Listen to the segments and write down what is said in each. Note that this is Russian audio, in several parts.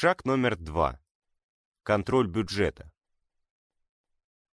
Шаг номер два. Контроль бюджета.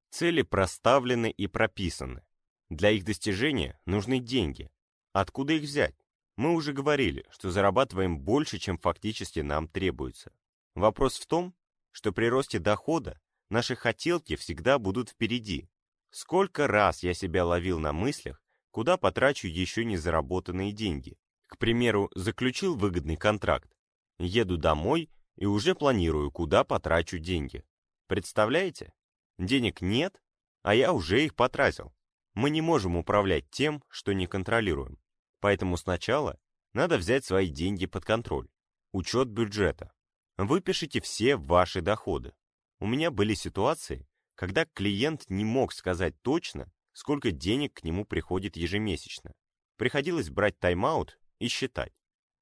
Цели проставлены и прописаны. Для их достижения нужны деньги. Откуда их взять? Мы уже говорили, что зарабатываем больше, чем фактически нам требуется. Вопрос в том, что при росте дохода наши хотелки всегда будут впереди. Сколько раз я себя ловил на мыслях, куда потрачу еще не заработанные деньги. К примеру, заключил выгодный контракт. Еду домой и уже планирую, куда потрачу деньги. Представляете? Денег нет, а я уже их потратил. Мы не можем управлять тем, что не контролируем. Поэтому сначала надо взять свои деньги под контроль. Учет бюджета. Выпишите все ваши доходы. У меня были ситуации, когда клиент не мог сказать точно, сколько денег к нему приходит ежемесячно. Приходилось брать тайм-аут и считать.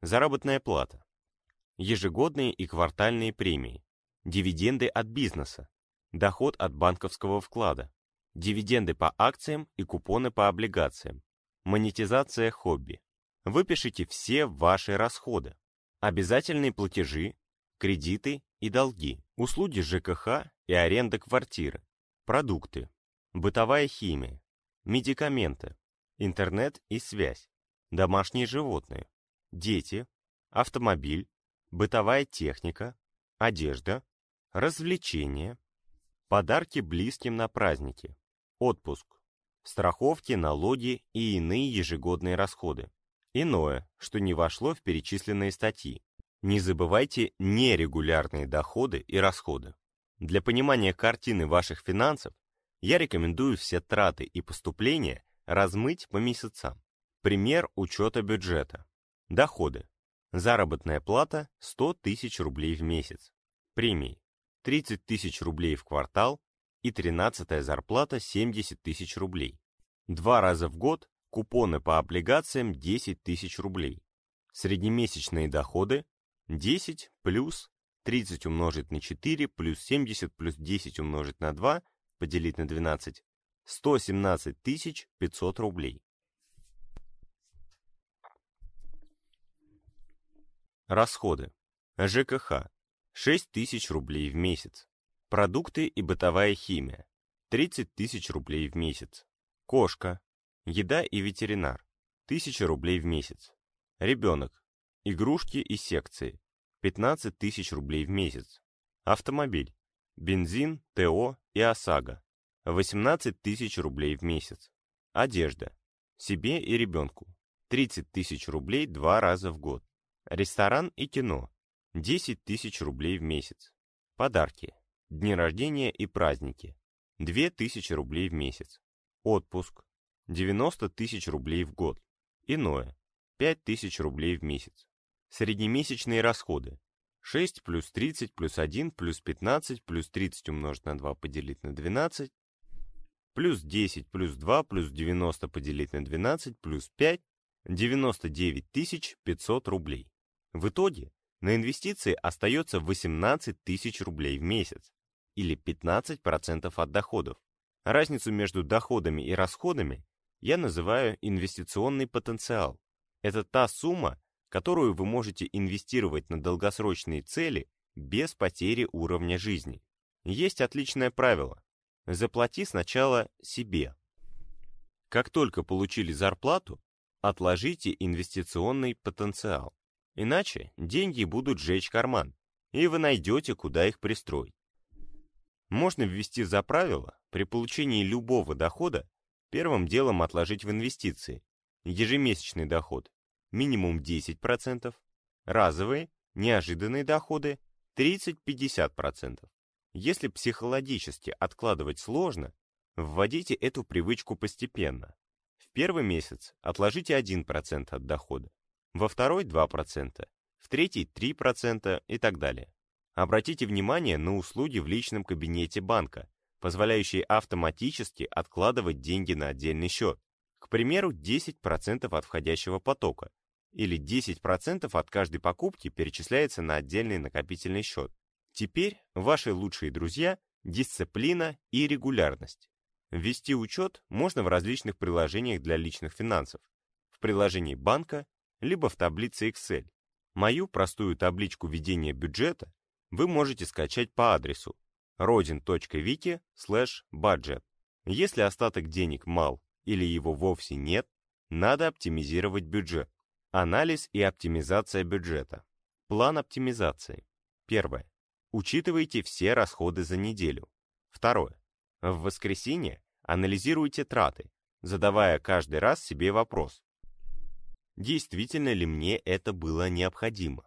Заработная плата. Ежегодные и квартальные премии. Дивиденды от бизнеса. Доход от банковского вклада. Дивиденды по акциям и купоны по облигациям. Монетизация хобби. Выпишите все ваши расходы. Обязательные платежи, кредиты и долги, услуги ЖКХ и аренда квартиры, продукты, бытовая химия, медикаменты, интернет и связь, домашние животные, дети, автомобиль, бытовая техника, одежда, развлечения, подарки близким на праздники, отпуск, страховки, налоги и иные ежегодные расходы. Иное, что не вошло в перечисленные статьи. Не забывайте нерегулярные доходы и расходы. Для понимания картины ваших финансов я рекомендую все траты и поступления размыть по месяцам. Пример учета бюджета. Доходы. Заработная плата 100 тысяч рублей в месяц. Премии 30 тысяч рублей в квартал и 13 зарплата 70 тысяч рублей. Два раза в год купоны по облигациям 10 тысяч рублей. Среднемесячные доходы 10 плюс 30 умножить на 4 плюс 70 плюс 10 умножить на 2 поделить на 12 117 500 рублей. Расходы. ЖКХ 6 тысяч рублей в месяц. Продукты и бытовая химия 30 тысяч рублей в месяц. Кошка. Еда и ветеринар 1000 рублей в месяц. Ребенок. Игрушки и секции 15 тысяч рублей в месяц. Автомобиль. Бензин, ТО и ОСАГО 18 тысяч рублей в месяц. Одежда. Себе и ребенку. 30 тысяч рублей два раза в год. Ресторан и кино. 10 тысяч рублей в месяц. Подарки. Дни рождения и праздники. 2 тысячи рублей в месяц. Отпуск. 90 тысяч рублей в год. Иное. 5 тысяч рублей в месяц. Среднемесячные расходы. 6 плюс 30 плюс 1 плюс 15 плюс 30 умножить на 2 поделить на 12 плюс 10 плюс 2 плюс 90 поделить на 12 плюс 5 99 500 рублей. В итоге на инвестиции остается 18 тысяч рублей в месяц или 15% от доходов. Разницу между доходами и расходами я называю инвестиционный потенциал. Это та сумма, которую вы можете инвестировать на долгосрочные цели без потери уровня жизни. Есть отличное правило. Заплати сначала себе. Как только получили зарплату, отложите инвестиционный потенциал. Иначе деньги будут жечь карман, и вы найдете, куда их пристроить. Можно ввести за правило при получении любого дохода первым делом отложить в инвестиции. Ежемесячный доход минимум 10%, разовые, неожиданные доходы 30-50%. Если психологически откладывать сложно, вводите эту привычку постепенно. В первый месяц отложите 1% от дохода, во второй 2%, в третий 3% и так далее. Обратите внимание на услуги в личном кабинете банка, позволяющие автоматически откладывать деньги на отдельный счет. К примеру, 10% от входящего потока или 10% от каждой покупки перечисляется на отдельный накопительный счет. Теперь ваши лучшие друзья – дисциплина и регулярность. Ввести учет можно в различных приложениях для личных финансов, в приложении банка, либо в таблице Excel. Мою простую табличку ведения бюджета вы можете скачать по адресу rodin.wiki budget. Если остаток денег мал или его вовсе нет, надо оптимизировать бюджет. Анализ и оптимизация бюджета. План оптимизации. Первое. Учитывайте все расходы за неделю. Второе. В воскресенье анализируйте траты, задавая каждый раз себе вопрос. Действительно ли мне это было необходимо?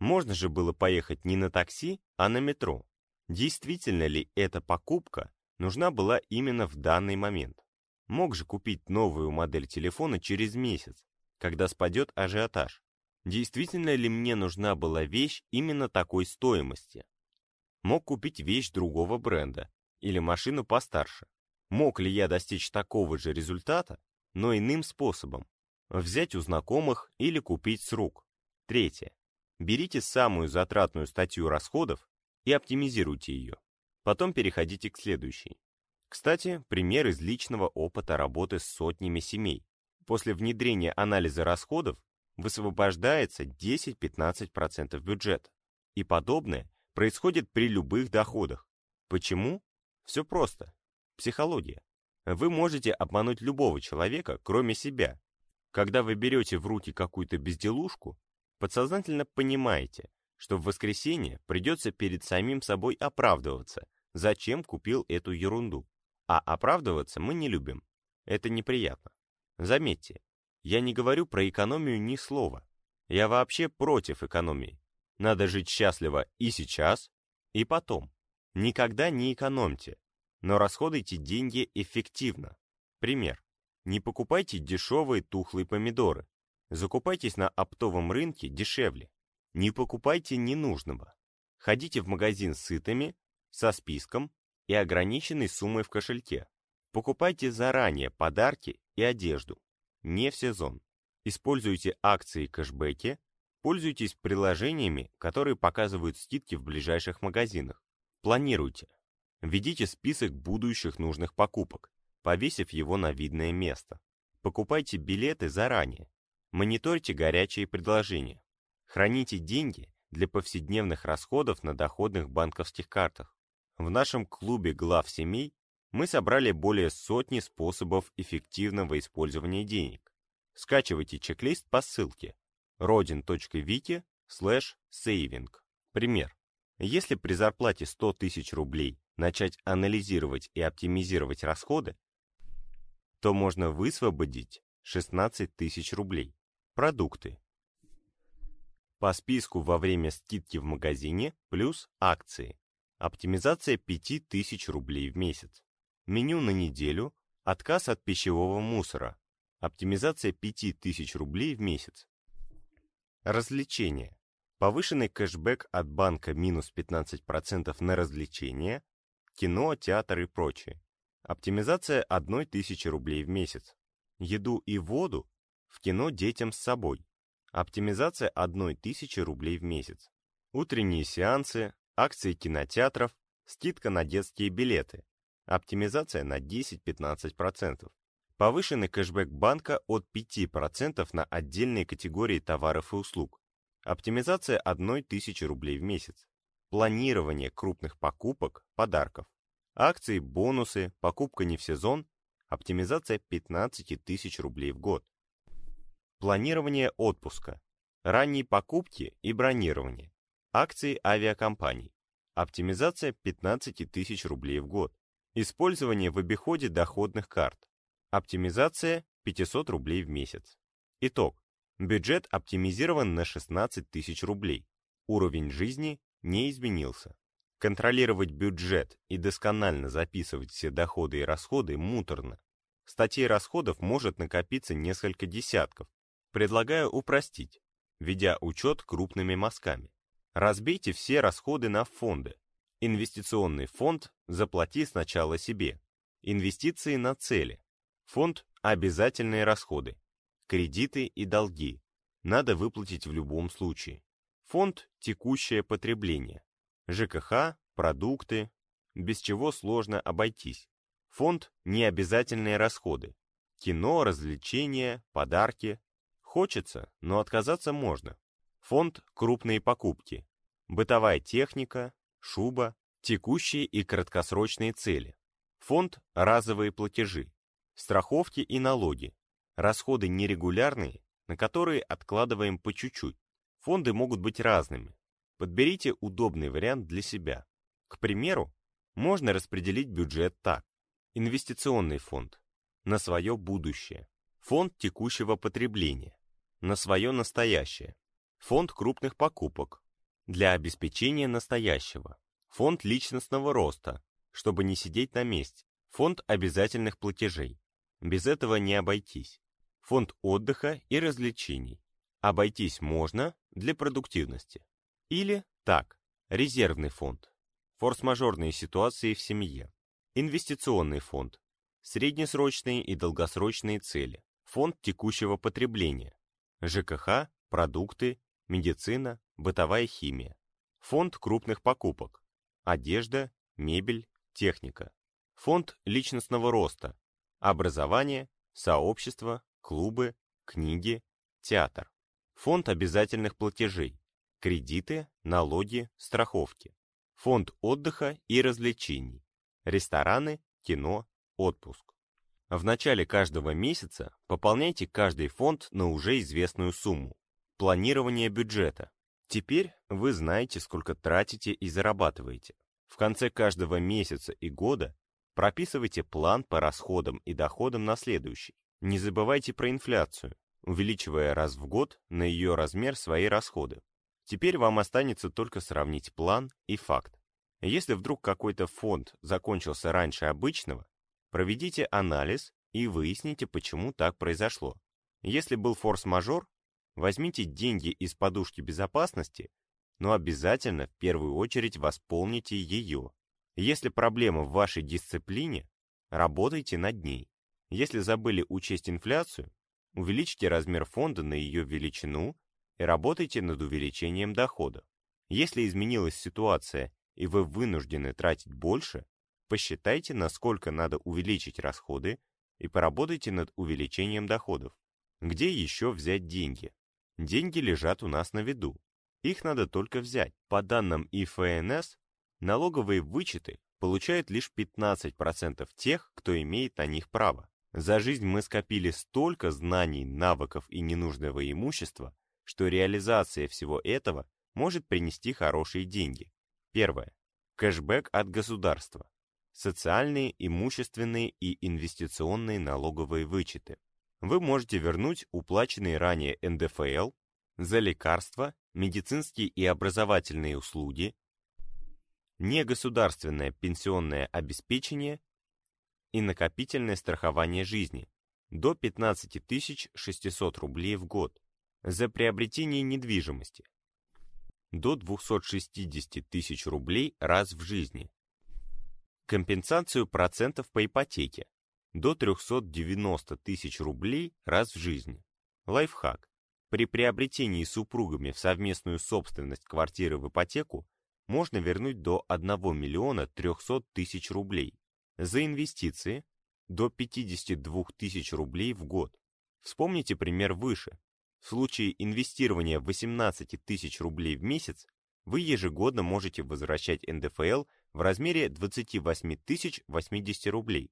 Можно же было поехать не на такси, а на метро. Действительно ли эта покупка нужна была именно в данный момент? Мог же купить новую модель телефона через месяц, когда спадет ажиотаж. Действительно ли мне нужна была вещь именно такой стоимости? Мог купить вещь другого бренда или машину постарше. Мог ли я достичь такого же результата, но иным способом? Взять у знакомых или купить с рук. Третье. Берите самую затратную статью расходов и оптимизируйте ее. Потом переходите к следующей. Кстати, пример из личного опыта работы с сотнями семей. После внедрения анализа расходов высвобождается 10-15% бюджета. И подобное происходит при любых доходах. Почему? Все просто. Психология. Вы можете обмануть любого человека, кроме себя. Когда вы берете в руки какую-то безделушку, подсознательно понимаете, что в воскресенье придется перед самим собой оправдываться, зачем купил эту ерунду. А оправдываться мы не любим. Это неприятно. Заметьте, я не говорю про экономию ни слова. Я вообще против экономии. Надо жить счастливо и сейчас, и потом. Никогда не экономьте, но расходуйте деньги эффективно. Пример. Не покупайте дешевые тухлые помидоры. Закупайтесь на оптовом рынке дешевле. Не покупайте ненужного. Ходите в магазин сытыми, со списком, и ограниченной суммой в кошельке. Покупайте заранее подарки и одежду, не в сезон. Используйте акции и кэшбэки, пользуйтесь приложениями, которые показывают скидки в ближайших магазинах. Планируйте. Введите список будущих нужных покупок, повесив его на видное место. Покупайте билеты заранее. Мониторьте горячие предложения. Храните деньги для повседневных расходов на доходных банковских картах. В нашем клубе глав семей мы собрали более сотни способов эффективного использования денег. Скачивайте чек-лист по ссылке rodin.wiki saving. Пример. Если при зарплате 100 тысяч рублей начать анализировать и оптимизировать расходы, то можно высвободить 16 тысяч рублей. Продукты. По списку во время скидки в магазине плюс акции. Оптимизация 5000 рублей в месяц. Меню на неделю. Отказ от пищевого мусора. Оптимизация 5000 рублей в месяц. Развлечения. Повышенный кэшбэк от банка минус 15% на развлечения, кино, театр и прочее. Оптимизация 1000 рублей в месяц. Еду и воду в кино детям с собой. Оптимизация 1000 рублей в месяц. Утренние сеансы, акции кинотеатров, скидка на детские билеты, оптимизация на 10-15%, повышенный кэшбэк банка от 5% на отдельные категории товаров и услуг, оптимизация 1000 рублей в месяц, планирование крупных покупок, подарков, акции, бонусы, покупка не в сезон, оптимизация 15 тысяч рублей в год, планирование отпуска, ранние покупки и бронирование, Акции авиакомпаний. Оптимизация 15 тысяч рублей в год. Использование в обиходе доходных карт. Оптимизация 500 рублей в месяц. Итог. Бюджет оптимизирован на 16 тысяч рублей. Уровень жизни не изменился. Контролировать бюджет и досконально записывать все доходы и расходы муторно. Статей расходов может накопиться несколько десятков. Предлагаю упростить, ведя учет крупными мазками. Разбейте все расходы на фонды. Инвестиционный фонд заплати сначала себе. Инвестиции на цели. Фонд обязательные расходы. Кредиты и долги. Надо выплатить в любом случае. Фонд текущее потребление. ЖКХ, продукты, без чего сложно обойтись. Фонд необязательные расходы. Кино, развлечения, подарки. Хочется, но отказаться можно. Фонд «Крупные покупки». бытовая техника, шуба, текущие и краткосрочные цели, фонд разовые платежи, страховки и налоги, расходы нерегулярные, на которые откладываем по чуть-чуть. Фонды могут быть разными. Подберите удобный вариант для себя. К примеру, можно распределить бюджет так. Инвестиционный фонд на свое будущее, фонд текущего потребления на свое настоящее, фонд крупных покупок для обеспечения настоящего, фонд личностного роста, чтобы не сидеть на месте, фонд обязательных платежей. Без этого не обойтись. Фонд отдыха и развлечений. Обойтись можно для продуктивности. Или так, резервный фонд. Форс-мажорные ситуации в семье. Инвестиционный фонд. Среднесрочные и долгосрочные цели. Фонд текущего потребления. ЖКХ, продукты, медицина, бытовая химия. Фонд крупных покупок. Одежда, мебель, техника. Фонд личностного роста. Образование, сообщество, клубы, книги, театр. Фонд обязательных платежей. Кредиты, налоги, страховки. Фонд отдыха и развлечений. Рестораны, кино, отпуск. В начале каждого месяца пополняйте каждый фонд на уже известную сумму. Планирование бюджета. Теперь вы знаете, сколько тратите и зарабатываете. В конце каждого месяца и года прописывайте план по расходам и доходам на следующий. Не забывайте про инфляцию, увеличивая раз в год на ее размер свои расходы. Теперь вам останется только сравнить план и факт. Если вдруг какой-то фонд закончился раньше обычного, Проведите анализ и выясните, почему так произошло. Если был форс-мажор, возьмите деньги из подушки безопасности, но обязательно в первую очередь восполните ее. Если проблема в вашей дисциплине, работайте над ней. Если забыли учесть инфляцию, увеличьте размер фонда на ее величину и работайте над увеличением дохода. Если изменилась ситуация и вы вынуждены тратить больше, Посчитайте, насколько надо увеличить расходы и поработайте над увеличением доходов. Где еще взять деньги? Деньги лежат у нас на виду. Их надо только взять. По данным ИФНС, налоговые вычеты получают лишь 15% тех, кто имеет на них право. За жизнь мы скопили столько знаний, навыков и ненужного имущества, что реализация всего этого может принести хорошие деньги. Первое. Кэшбэк от государства социальные, имущественные и инвестиционные налоговые вычеты. Вы можете вернуть уплаченные ранее НДФЛ за лекарства, медицинские и образовательные услуги, негосударственное пенсионное обеспечение и накопительное страхование жизни до 15 600 рублей в год за приобретение недвижимости до 260 тысяч рублей раз в жизни компенсацию процентов по ипотеке до 390 тысяч рублей раз в жизни. Лайфхак. При приобретении супругами в совместную собственность квартиры в ипотеку можно вернуть до 1 миллиона 300 тысяч рублей. За инвестиции до 52 тысяч рублей в год. Вспомните пример выше. В случае инвестирования 18 тысяч рублей в месяц вы ежегодно можете возвращать НДФЛ в размере 28 080 рублей.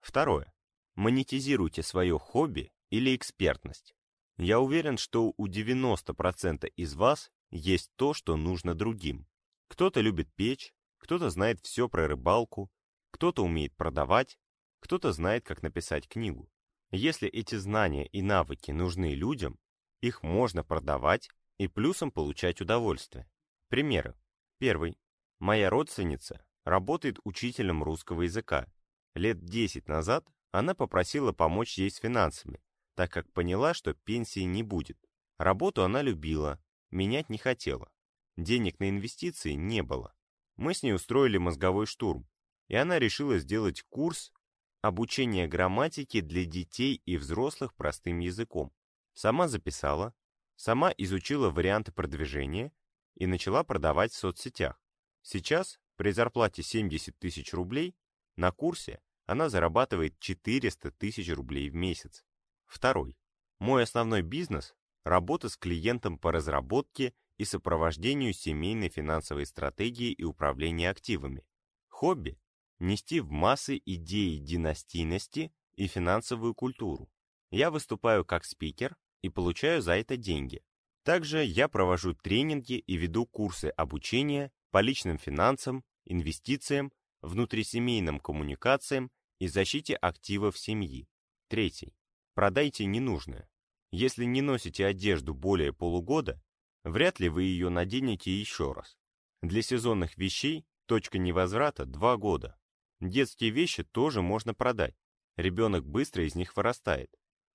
Второе. Монетизируйте свое хобби или экспертность. Я уверен, что у 90% из вас есть то, что нужно другим. Кто-то любит печь, кто-то знает все про рыбалку, кто-то умеет продавать, кто-то знает, как написать книгу. Если эти знания и навыки нужны людям, их можно продавать и плюсом получать удовольствие. Примеры. Первый. Моя родственница работает учителем русского языка. Лет 10 назад она попросила помочь ей с финансами, так как поняла, что пенсии не будет. Работу она любила, менять не хотела. Денег на инвестиции не было. Мы с ней устроили мозговой штурм, и она решила сделать курс обучения грамматики для детей и взрослых простым языком. Сама записала, сама изучила варианты продвижения и начала продавать в соцсетях. Сейчас, при зарплате 70 тысяч рублей, на курсе она зарабатывает 400 тысяч рублей в месяц. Второй. Мой основной бизнес – работа с клиентом по разработке и сопровождению семейной финансовой стратегии и управления активами. Хобби – нести в массы идеи династийности и финансовую культуру. Я выступаю как спикер и получаю за это деньги. Также я провожу тренинги и веду курсы обучения по личным финансам, инвестициям, внутрисемейным коммуникациям и защите активов семьи. Третий. Продайте ненужное. Если не носите одежду более полугода, вряд ли вы ее наденете еще раз. Для сезонных вещей точка невозврата – 2 года. Детские вещи тоже можно продать. Ребенок быстро из них вырастает.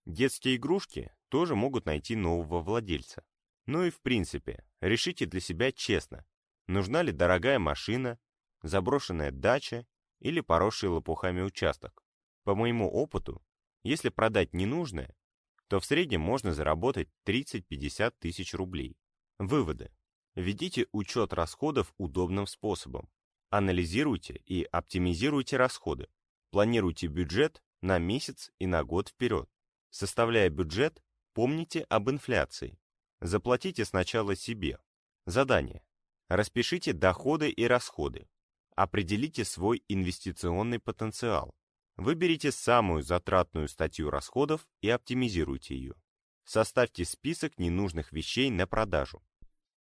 Детские игрушки тоже могут найти нового владельца. Ну и в принципе, решите для себя честно, нужна ли дорогая машина, заброшенная дача или поросший лопухами участок. По моему опыту, если продать ненужное, то в среднем можно заработать 30-50 тысяч рублей. Выводы. Ведите учет расходов удобным способом. Анализируйте и оптимизируйте расходы. Планируйте бюджет на месяц и на год вперед. Составляя бюджет, помните об инфляции. Заплатите сначала себе. Задание. Распишите доходы и расходы. Определите свой инвестиционный потенциал. Выберите самую затратную статью расходов и оптимизируйте ее. Составьте список ненужных вещей на продажу.